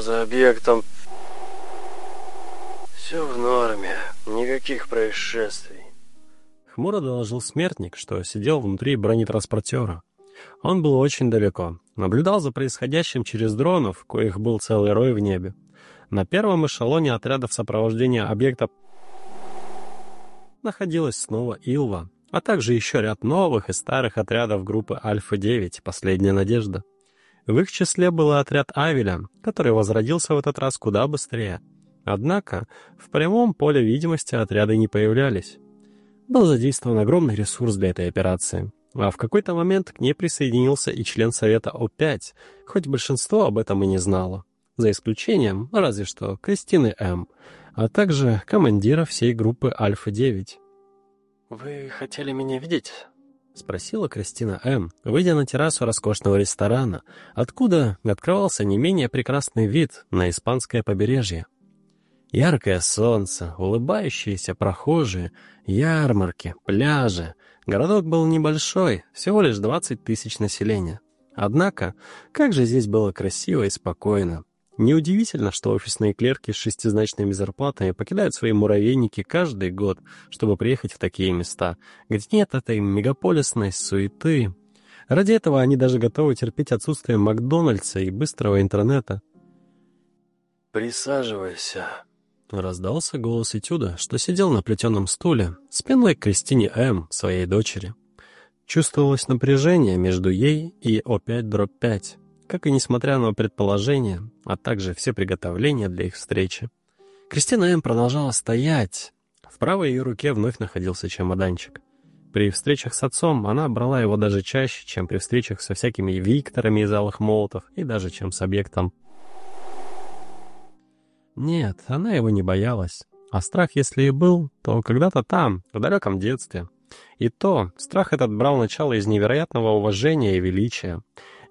за объектом все в норме, никаких происшествий. Хмуро доложил смертник, что сидел внутри бронетранспортера. Он был очень далеко, наблюдал за происходящим через дронов, коих был целый рой в небе. На первом эшелоне отрядов сопровождения объекта находилась снова Илва, а также еще ряд новых и старых отрядов группы Альфа-9 «Последняя надежда». В их числе был отряд Авеля, который возродился в этот раз куда быстрее. Однако в прямом поле видимости отряды не появлялись. Был задействован огромный ресурс для этой операции. А в какой-то момент к ней присоединился и член Совета О5, хоть большинство об этом и не знало. За исключением, разве что, Кристины М., а также командира всей группы Альфа-9. «Вы хотели меня видеть?» — спросила Кристина М., выйдя на террасу роскошного ресторана, откуда открывался не менее прекрасный вид на испанское побережье. Яркое солнце, улыбающиеся прохожие, ярмарки, пляжи. Городок был небольшой, всего лишь 20 тысяч населения. Однако, как же здесь было красиво и спокойно. Неудивительно, что офисные клерки с шестизначными зарплатами покидают свои муравейники каждый год, чтобы приехать в такие места, где нет этой мегаполисной суеты. Ради этого они даже готовы терпеть отсутствие Макдональдса и быстрого интернета. «Присаживайся», — раздался голос Этюда, что сидел на плетеном стуле, спиной к Кристине М., своей дочери. Чувствовалось напряжение между ей и О5-5 как и несмотря на предположения, а также все приготовления для их встречи. Кристина М. продолжала стоять. В правой ее руке вновь находился чемоданчик. При встречах с отцом она брала его даже чаще, чем при встречах со всякими Викторами из Алых Молотов и даже чем с объектом. Нет, она его не боялась. А страх, если и был, то когда-то там, в далеком детстве. И то, страх этот брал начало из невероятного уважения и величия.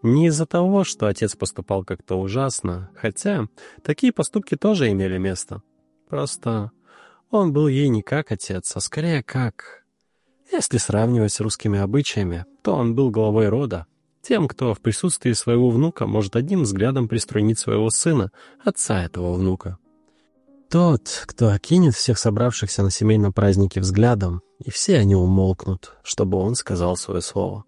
Не из-за того, что отец поступал как-то ужасно, хотя такие поступки тоже имели место. Просто он был ей не как отец, а скорее как... Если сравнивать с русскими обычаями, то он был главой рода, тем, кто в присутствии своего внука может одним взглядом приструнить своего сына, отца этого внука. Тот, кто окинет всех собравшихся на семейном празднике взглядом, и все они умолкнут, чтобы он сказал свое слово.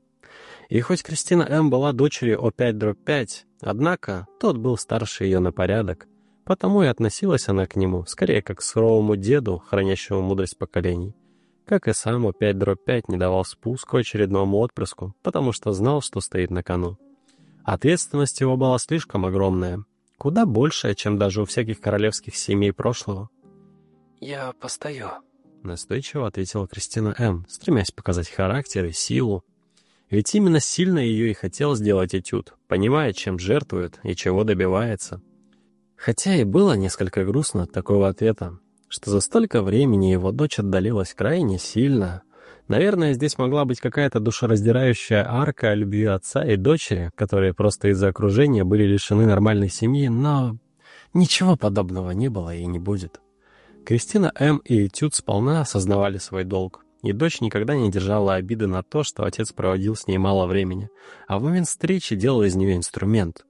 И хоть Кристина М. была дочерью О5-5, однако тот был старше ее на порядок, потому и относилась она к нему скорее как к суровому деду, хранящему мудрость поколений. Как и сам О5-5 не давал спуску очередному отпрыску, потому что знал, что стоит на кону. Ответственность его была слишком огромная, куда большая, чем даже у всяких королевских семей прошлого. «Я постою», — настойчиво ответила Кристина М., стремясь показать характер и силу, ведь именно сильно ее и хотел сделать этюд, понимая, чем жертвует и чего добивается. Хотя и было несколько грустно от такого ответа, что за столько времени его дочь отдалилась крайне сильно. Наверное, здесь могла быть какая-то душераздирающая арка о любви отца и дочери, которые просто из-за окружения были лишены нормальной семьи, но ничего подобного не было и не будет. Кристина М. и Этюд сполна осознавали свой долг. И дочь никогда не держала обиды на то, что отец проводил с ней мало времени, а в момент встречи делал из нее инструмент.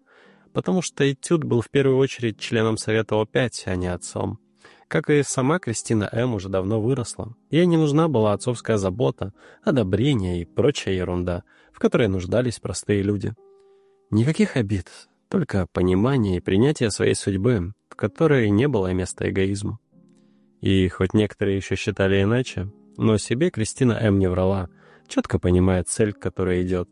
Потому что Этюд был в первую очередь членом Совета О5, а не отцом. Как и сама Кристина М. уже давно выросла. Ей не нужна была отцовская забота, одобрение и прочая ерунда, в которой нуждались простые люди. Никаких обид, только понимание и принятие своей судьбы, в которой не было места эгоизму. И хоть некоторые еще считали иначе, но себе Кристина М. не врала, четко понимая цель, к которой идет.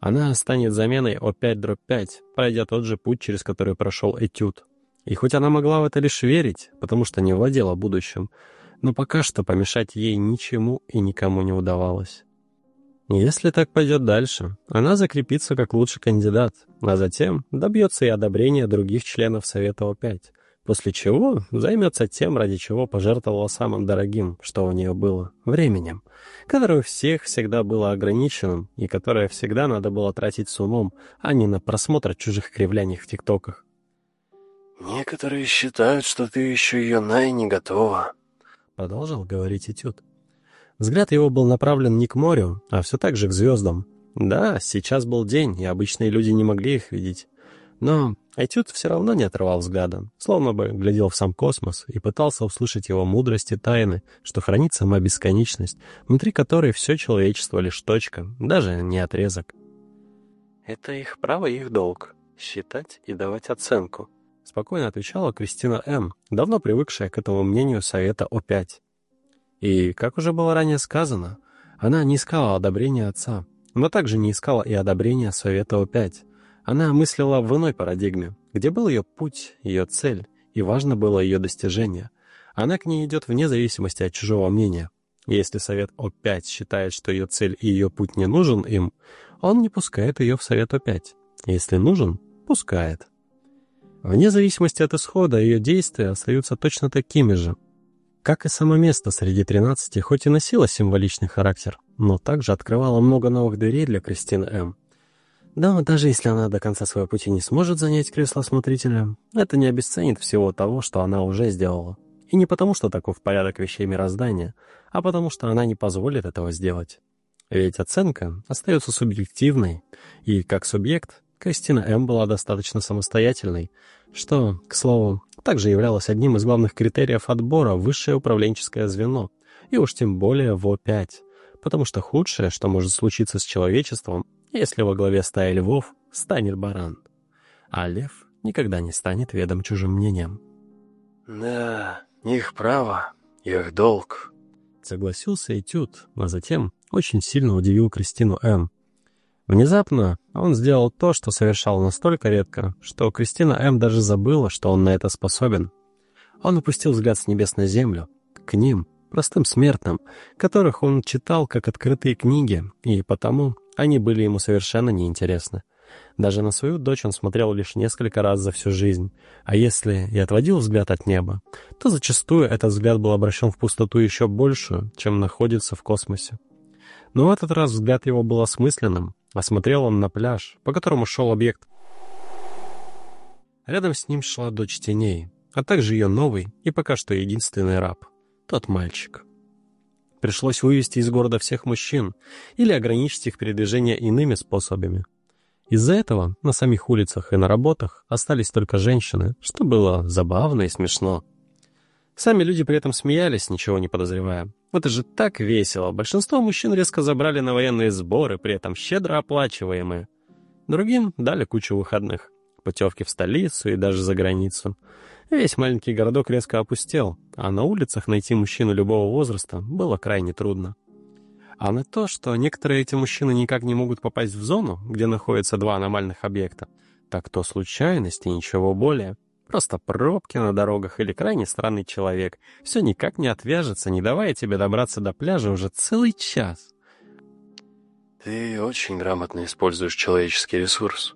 Она станет заменой О5-5, пройдя тот же путь, через который прошел этюд. И хоть она могла в это лишь верить, потому что не владела будущим, но пока что помешать ей ничему и никому не удавалось. Если так пойдет дальше, она закрепится как лучший кандидат, а затем добьется и одобрения других членов Совета О5, после чего займется тем, ради чего пожертвовала самым дорогим, что у нее было — временем, которое у всех всегда было ограниченным и которое всегда надо было тратить с умом, а не на просмотр чужих кривляний в тиктоках. «Некоторые считают, что ты еще юна и не готова», — продолжил говорить Этюд. Взгляд его был направлен не к морю, а все так же к звездам. Да, сейчас был день, и обычные люди не могли их видеть. Но Этюд все равно не отрывал взгляда, словно бы глядел в сам космос и пытался услышать его мудрости тайны, что хранит сама бесконечность, внутри которой все человечество лишь точка, даже не отрезок. «Это их право и их долг — считать и давать оценку», — спокойно отвечала Кристина М., давно привыкшая к этому мнению Совета О5. И, как уже было ранее сказано, она не искала одобрения отца, но также не искала и одобрения Совета О5. Она мыслила в иной парадигме, где был ее путь, ее цель, и важно было ее достижение. Она к ней идет вне зависимости от чужого мнения. Если Совет О5 считает, что ее цель и ее путь не нужен им, он не пускает ее в Совет О5. Если нужен, пускает. Вне зависимости от исхода, ее действия остаются точно такими же. Как и само место среди 13, хоть и носило символичный характер, но также открывало много новых дверей для Кристины М. Но даже если она до конца своего пути не сможет занять кресло смотрителя, это не обесценит всего того, что она уже сделала. И не потому, что таков порядок вещей мироздания, а потому, что она не позволит этого сделать. Ведь оценка остается субъективной, и как субъект Кристина М. была достаточно самостоятельной, что, к слову, также являлось одним из главных критериев отбора высшее управленческое звено, и уж тем более в О5, потому что худшее, что может случиться с человечеством, если во главе стаи львов станет баран. А лев никогда не станет ведом чужим мнением. «Да, их право, их долг», — согласился Этюд, а затем очень сильно удивил Кристину М. Внезапно он сделал то, что совершал настолько редко, что Кристина М. даже забыла, что он на это способен. Он опустил взгляд с небес на землю, к ним, простым смертным, которых он читал как открытые книги, и потому они были ему совершенно неинтересны. Даже на свою дочь он смотрел лишь несколько раз за всю жизнь, а если и отводил взгляд от неба, то зачастую этот взгляд был обращен в пустоту еще большую, чем находится в космосе. Но в этот раз взгляд его был осмысленным, осмотрел он на пляж, по которому шел объект. Рядом с ним шла дочь теней, а также ее новый и пока что единственный раб, тот мальчик. Пришлось вывести из города всех мужчин или ограничить их передвижение иными способами. Из-за этого на самих улицах и на работах остались только женщины, что было забавно и смешно. Сами люди при этом смеялись, ничего не подозревая. Это же так весело. Большинство мужчин резко забрали на военные сборы, при этом щедро оплачиваемые. Другим дали кучу выходных. Путевки в столицу и даже за границу. Весь маленький городок резко опустел, а на улицах найти мужчину любого возраста было крайне трудно. А на то, что некоторые эти мужчины никак не могут попасть в зону, где находятся два аномальных объекта, так то случайность и ничего более. Просто пробки на дорогах или крайне странный человек. Все никак не отвяжется, не давая тебе добраться до пляжа уже целый час. Ты очень грамотно используешь человеческий ресурс.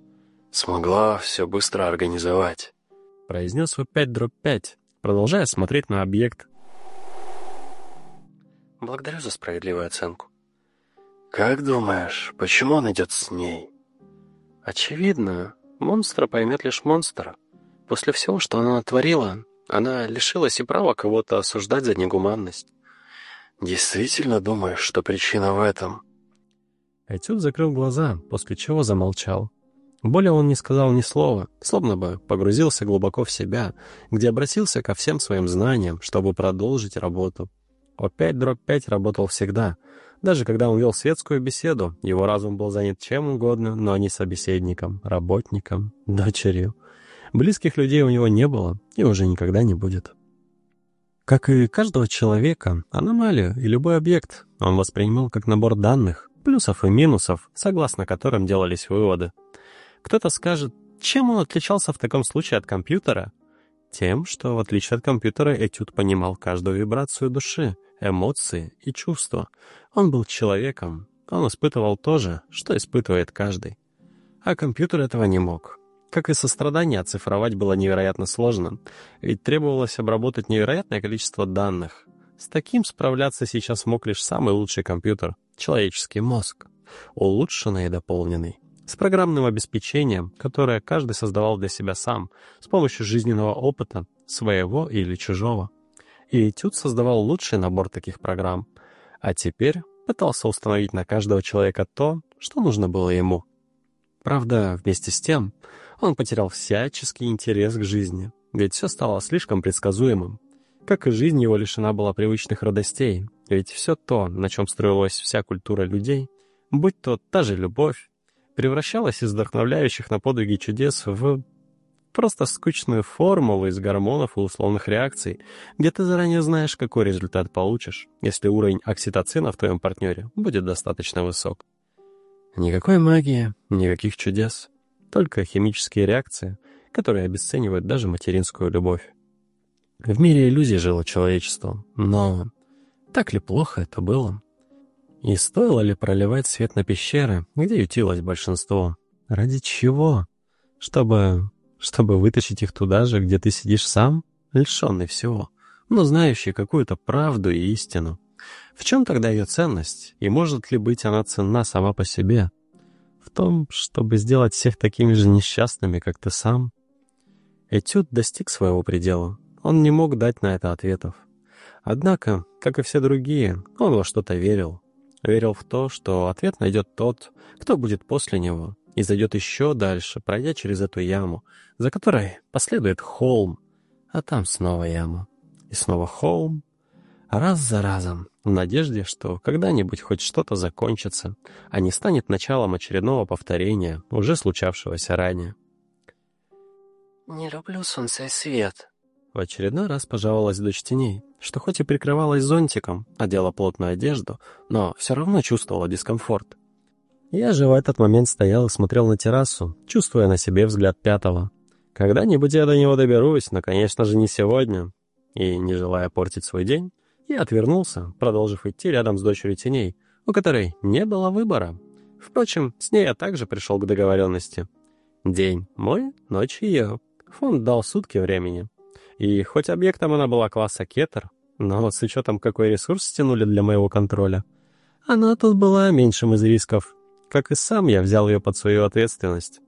Смогла все быстро организовать. Произнес в 5 дробь 5, продолжая смотреть на объект. Благодарю за справедливую оценку. Как думаешь, почему он идет с ней? Очевидно, монстра поймет лишь монстр. После всего, что она натворила, она лишилась и права кого-то осуждать за негуманность. Действительно думаешь, что причина в этом? Этюд закрыл глаза, после чего замолчал. Более он не сказал ни слова, словно бы погрузился глубоко в себя, где обратился ко всем своим знаниям, чтобы продолжить работу. О5 дробь 5 работал всегда. Даже когда он вел светскую беседу, его разум был занят чем угодно, но не собеседником, работником, дочерью. Близких людей у него не было и уже никогда не будет. Как и каждого человека, аномалию и любой объект он воспринимал как набор данных, плюсов и минусов, согласно которым делались выводы. Кто-то скажет, чем он отличался в таком случае от компьютера? Тем, что в отличие от компьютера Этюд понимал каждую вибрацию души, эмоции и чувства. Он был человеком, он испытывал то же, что испытывает каждый. А компьютер этого не мог. Как и сострадание, оцифровать было невероятно сложно, ведь требовалось обработать невероятное количество данных. С таким справляться сейчас мог лишь самый лучший компьютер — человеческий мозг, улучшенный и дополненный, с программным обеспечением, которое каждый создавал для себя сам, с помощью жизненного опыта, своего или чужого. И Этюд создавал лучший набор таких программ, а теперь пытался установить на каждого человека то, что нужно было ему. Правда, вместе с тем, Он потерял всяческий интерес к жизни, ведь все стало слишком предсказуемым. Как и жизнь его лишена была привычных радостей, ведь все то, на чем строилась вся культура людей, будь то та же любовь, превращалась из вдохновляющих на подвиги чудес в просто скучную формулу из гормонов и условных реакций, где ты заранее знаешь, какой результат получишь, если уровень окситоцина в твоем партнере будет достаточно высок. Никакой магии, никаких чудес, только химические реакции, которые обесценивают даже материнскую любовь. В мире иллюзий жило человечество, но так ли плохо это было? И стоило ли проливать свет на пещеры, где ютилось большинство? Ради чего? Чтобы чтобы вытащить их туда же, где ты сидишь сам, лишенный всего, но знающий какую-то правду и истину. В чем тогда ее ценность, и может ли быть она ценна сама по себе? В том, чтобы сделать всех такими же несчастными, как ты сам? Этюд достиг своего предела. Он не мог дать на это ответов. Однако, как и все другие, он во что-то верил. Верил в то, что ответ найдет тот, кто будет после него, и зайдет еще дальше, пройдя через эту яму, за которой последует холм, а там снова яма. И снова холм, раз за разом, в надежде, что когда-нибудь хоть что-то закончится, а не станет началом очередного повторения, уже случавшегося ранее. «Не люблю солнце и свет», — в очередной раз пожаловалась дочь теней, что хоть и прикрывалась зонтиком, одела плотную одежду, но все равно чувствовала дискомфорт. Я же в этот момент стоял и смотрел на террасу, чувствуя на себе взгляд пятого. Когда-нибудь я до него доберусь, но, конечно же, не сегодня. И, не желая портить свой день, я отвернулся, продолжив идти рядом с дочерью теней, у которой не было выбора. Впрочем, с ней я также пришел к договоренности. День мой, ночь ее. Фонд дал сутки времени. И хоть объектом она была класса кетер, но с учетом, какой ресурс стянули для моего контроля, она тут была меньшим из рисков, как и сам я взял ее под свою ответственность.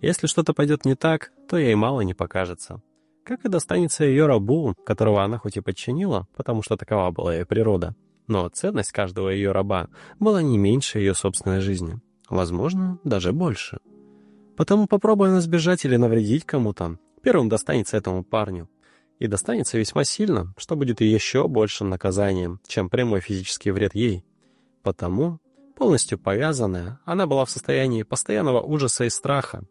Если что-то пойдет не так, то ей мало не покажется. Как и достанется ее рабу, которого она хоть и подчинила, потому что такова была ее природа, но ценность каждого ее раба была не меньше ее собственной жизни. Возможно, даже больше. Потому попробуй она сбежать или навредить кому-то, первым достанется этому парню. И достанется весьма сильно, что будет еще большим наказанием, чем прямой физический вред ей. Потому Полностью повязанная, она была в состоянии постоянного ужаса и страха.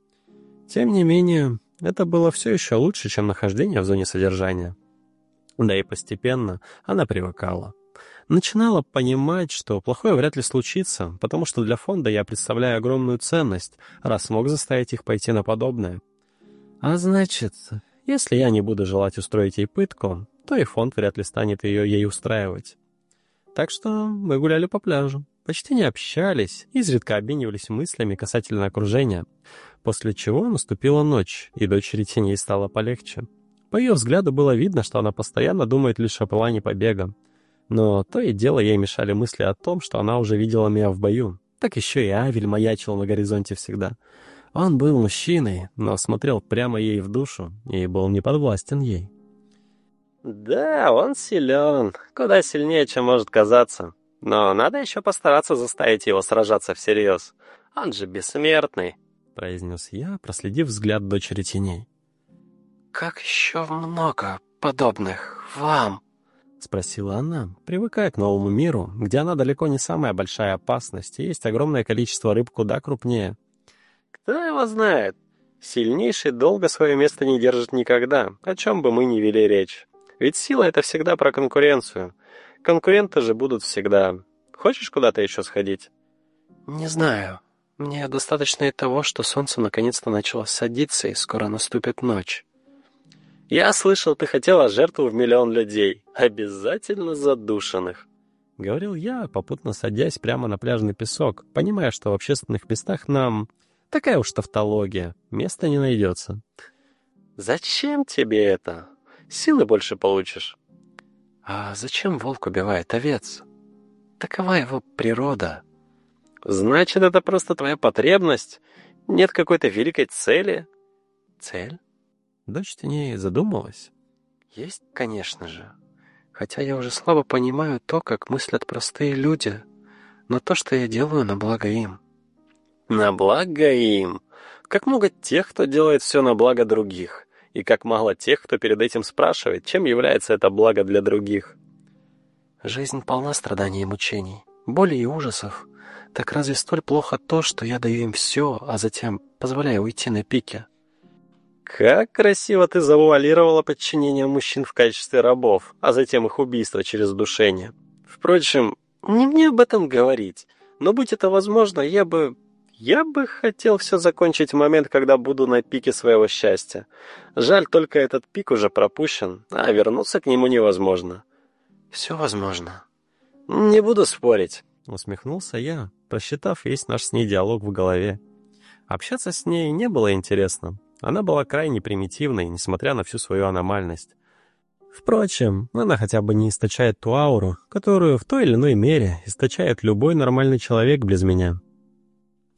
Тем не менее, это было все еще лучше, чем нахождение в зоне содержания. Да и постепенно она привыкала. Начинала понимать, что плохое вряд ли случится, потому что для фонда я представляю огромную ценность, раз смог заставить их пойти на подобное. А значит, если я не буду желать устроить ей пытку, то и фонд вряд ли станет ее ей устраивать. Так что мы гуляли по пляжу почти не общались, изредка обменивались мыслями касательно окружения, после чего наступила ночь, и дочери теней стало полегче. По ее взгляду было видно, что она постоянно думает лишь о плане побега. Но то и дело ей мешали мысли о том, что она уже видела меня в бою. Так еще и Авель маячил на горизонте всегда. Он был мужчиной, но смотрел прямо ей в душу и был не подвластен ей. «Да, он силен. Куда сильнее, чем может казаться», но надо еще постараться заставить его сражаться всерьез. Он же бессмертный», — произнес я, проследив взгляд дочери теней. «Как еще много подобных вам?» — спросила она, привыкая к новому миру, где она далеко не самая большая опасность, и есть огромное количество рыб куда крупнее. «Кто его знает? Сильнейший долго свое место не держит никогда, о чем бы мы ни вели речь. Ведь сила — это всегда про конкуренцию. Конкуренты же будут всегда. Хочешь куда-то еще сходить?» «Не знаю. Мне достаточно и того, что солнце наконец-то начало садиться, и скоро наступит ночь». «Я слышал, ты хотела жертву в миллион людей. Обязательно задушенных». — говорил я, попутно садясь прямо на пляжный песок, понимая, что в общественных местах нам такая уж тавтология, места не найдется. «Зачем тебе это? Силы больше получишь». А зачем волк убивает овец? Такова его природа. Значит, это просто твоя потребность? Нет какой-то великой цели? Цель? Дочь теней задумалась. Есть, конечно же. Хотя я уже слабо понимаю то, как мыслят простые люди. Но то, что я делаю, на благо им. На благо им? Как много тех, кто делает все на благо других, и как мало тех, кто перед этим спрашивает, чем является это благо для других. Жизнь полна страданий и мучений, боли и ужасов. Так разве столь плохо то, что я даю им все, а затем позволяю уйти на пике? Как красиво ты завуалировала подчинение мужчин в качестве рабов, а затем их убийство через удушение. Впрочем, не мне об этом говорить, но будь это возможно, я бы... Я бы хотел все закончить в момент, когда буду на пике своего счастья. Жаль, только этот пик уже пропущен, а вернуться к нему невозможно. Все возможно. Не буду спорить. Усмехнулся я, просчитав весь наш с ней диалог в голове. Общаться с ней не было интересно. Она была крайне примитивной, несмотря на всю свою аномальность. Впрочем, она хотя бы не источает ту ауру, которую в той или иной мере источает любой нормальный человек без меня.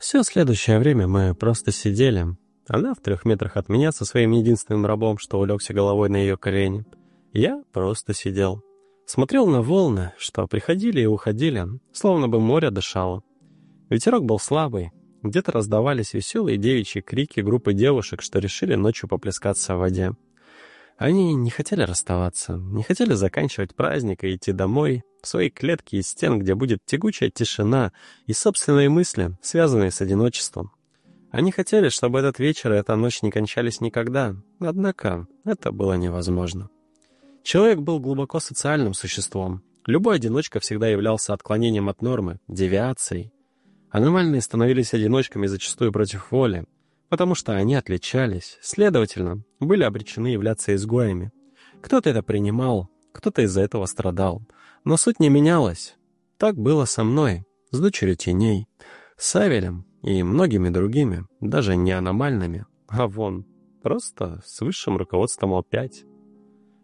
Все следующее время мы просто сидели. Она в трех метрах от меня со своим единственным рабом, что улегся головой на ее колени. Я просто сидел. Смотрел на волны, что приходили и уходили, словно бы море дышало. Ветерок был слабый, где-то раздавались веселые девичьи крики группы девушек, что решили ночью поплескаться в воде. Они не хотели расставаться, не хотели заканчивать праздник и идти домой, в свои клетки из стен, где будет тягучая тишина и собственные мысли, связанные с одиночеством. Они хотели, чтобы этот вечер и эта ночь не кончались никогда, однако это было невозможно. Человек был глубоко социальным существом. Любой одиночка всегда являлся отклонением от нормы, девиацией. Аномальные становились одиночками зачастую против воли, потому что они отличались, следовательно, были обречены являться изгоями. Кто-то это принимал, кто-то из-за этого страдал. Но суть не менялась. Так было со мной, с дочерью теней, с Авелем и многими другими, даже не аномальными, а вон, просто с высшим руководством О5.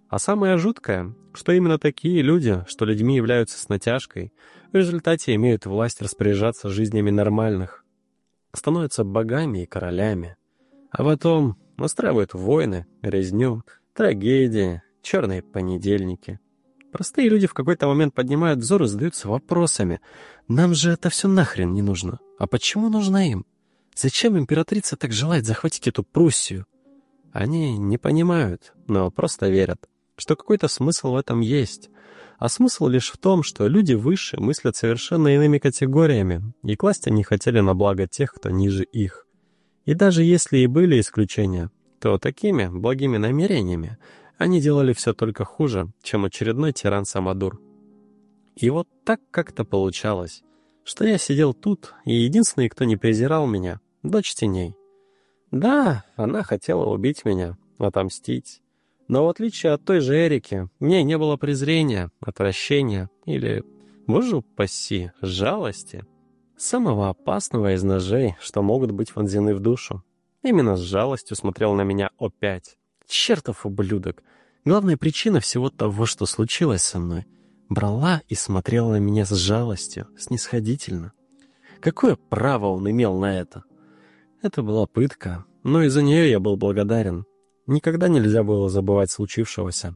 А самое жуткое, что именно такие люди, что людьми являются с натяжкой, в результате имеют власть распоряжаться жизнями нормальных, становятся богами и королями, а потом устраивают войны, резню, трагедии, черные понедельники. Простые люди в какой-то момент поднимают взор и задаются вопросами. Нам же это все нахрен не нужно. А почему нужно им? Зачем императрица так желает захватить эту Пруссию? Они не понимают, но просто верят что какой-то смысл в этом есть. А смысл лишь в том, что люди выше мыслят совершенно иными категориями, и класть они хотели на благо тех, кто ниже их. И даже если и были исключения, то такими благими намерениями они делали все только хуже, чем очередной тиран Самодур. И вот так как-то получалось, что я сидел тут, и единственный, кто не презирал меня — дочь теней. Да, она хотела убить меня, отомстить, но в отличие от той же Эрики, в ней не было презрения, отвращения или, боже упаси, жалости. Самого опасного из ножей, что могут быть вонзены в душу. Именно с жалостью смотрел на меня опять. Чертов ублюдок. Главная причина всего того, что случилось со мной. Брала и смотрела на меня с жалостью, снисходительно. Какое право он имел на это? Это была пытка, но из-за нее я был благодарен. Никогда нельзя было забывать случившегося,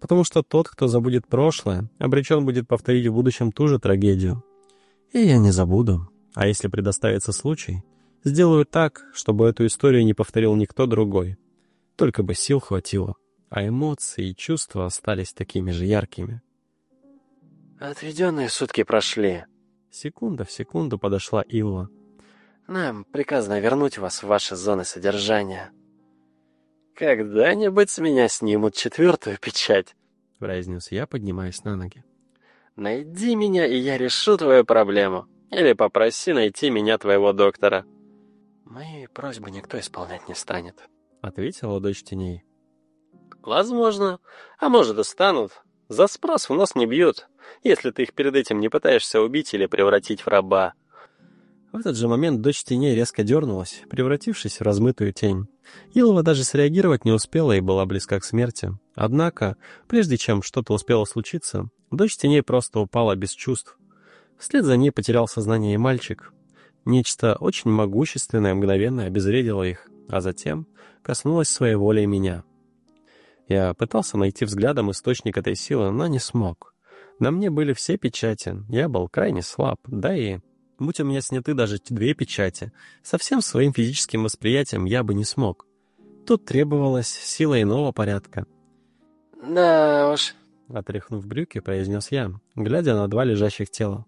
потому что тот, кто забудет прошлое, обречен будет повторить в будущем ту же трагедию. И я не забуду. А если предоставится случай, сделаю так, чтобы эту историю не повторил никто другой. Только бы сил хватило, а эмоции и чувства остались такими же яркими. «Отведенные сутки прошли». Секунда в секунду подошла Илла. «Нам приказано вернуть вас в ваши зоны содержания». «Когда-нибудь с меня снимут четвертую печать», — произнес я, поднимаясь на ноги. «Найди меня, и я решу твою проблему. Или попроси найти меня твоего доктора». «Мои просьбы никто исполнять не станет», — ответила дочь теней. «Возможно. А может, и станут. За спрос в нос не бьют, если ты их перед этим не пытаешься убить или превратить в раба». В этот же момент дочь теней резко дернулась, превратившись в размытую тень. Илова даже среагировать не успела и была близка к смерти. Однако, прежде чем что-то успело случиться, дочь теней просто упала без чувств. Вслед за ней потерял сознание и мальчик. Нечто очень могущественное мгновенно обезвредило их, а затем коснулось своей воли меня. Я пытался найти взглядом источник этой силы, но не смог. На мне были все печати, я был крайне слаб, да и Будь у меня сняты даже две печати, со всем своим физическим восприятием я бы не смог. Тут требовалась сила иного порядка. «Да уж», — отряхнув брюки, произнес я, глядя на два лежащих тела.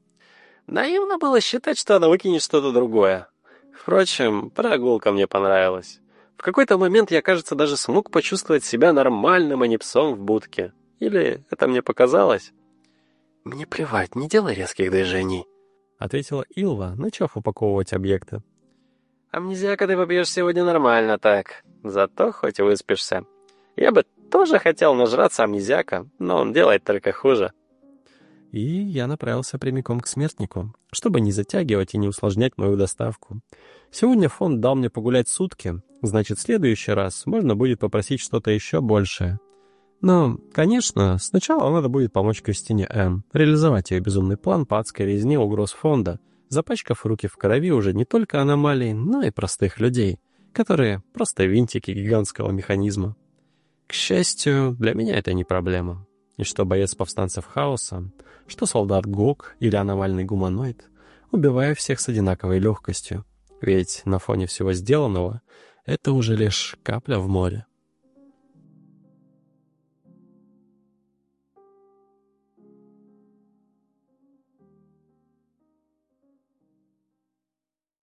«Наивно было считать, что она выкинет что-то другое. Впрочем, прогулка мне понравилась. В какой-то момент я, кажется, даже смог почувствовать себя нормальным, а не псом в будке. Или это мне показалось?» «Мне плевать, не делай резких движений», — ответила Илва, начав упаковывать объекты. «Амнезиака ты попьешь сегодня нормально так, зато хоть выспишься. Я бы тоже хотел нажраться амнезиака, но он делает только хуже». И я направился прямиком к смертнику, чтобы не затягивать и не усложнять мою доставку. Сегодня фонд дал мне погулять сутки, значит, в следующий раз можно будет попросить что-то еще большее. Но, конечно, сначала надо будет помочь Кристине М. реализовать ее безумный план по адской резне угроз фонда, запачкав руки в крови уже не только аномалий, но и простых людей, которые просто винтики гигантского механизма. К счастью, для меня это не проблема. И что боец повстанцев хаоса, что солдат ГОК или аномальный гуманоид, убивая всех с одинаковой легкостью. Ведь на фоне всего сделанного это уже лишь капля в море.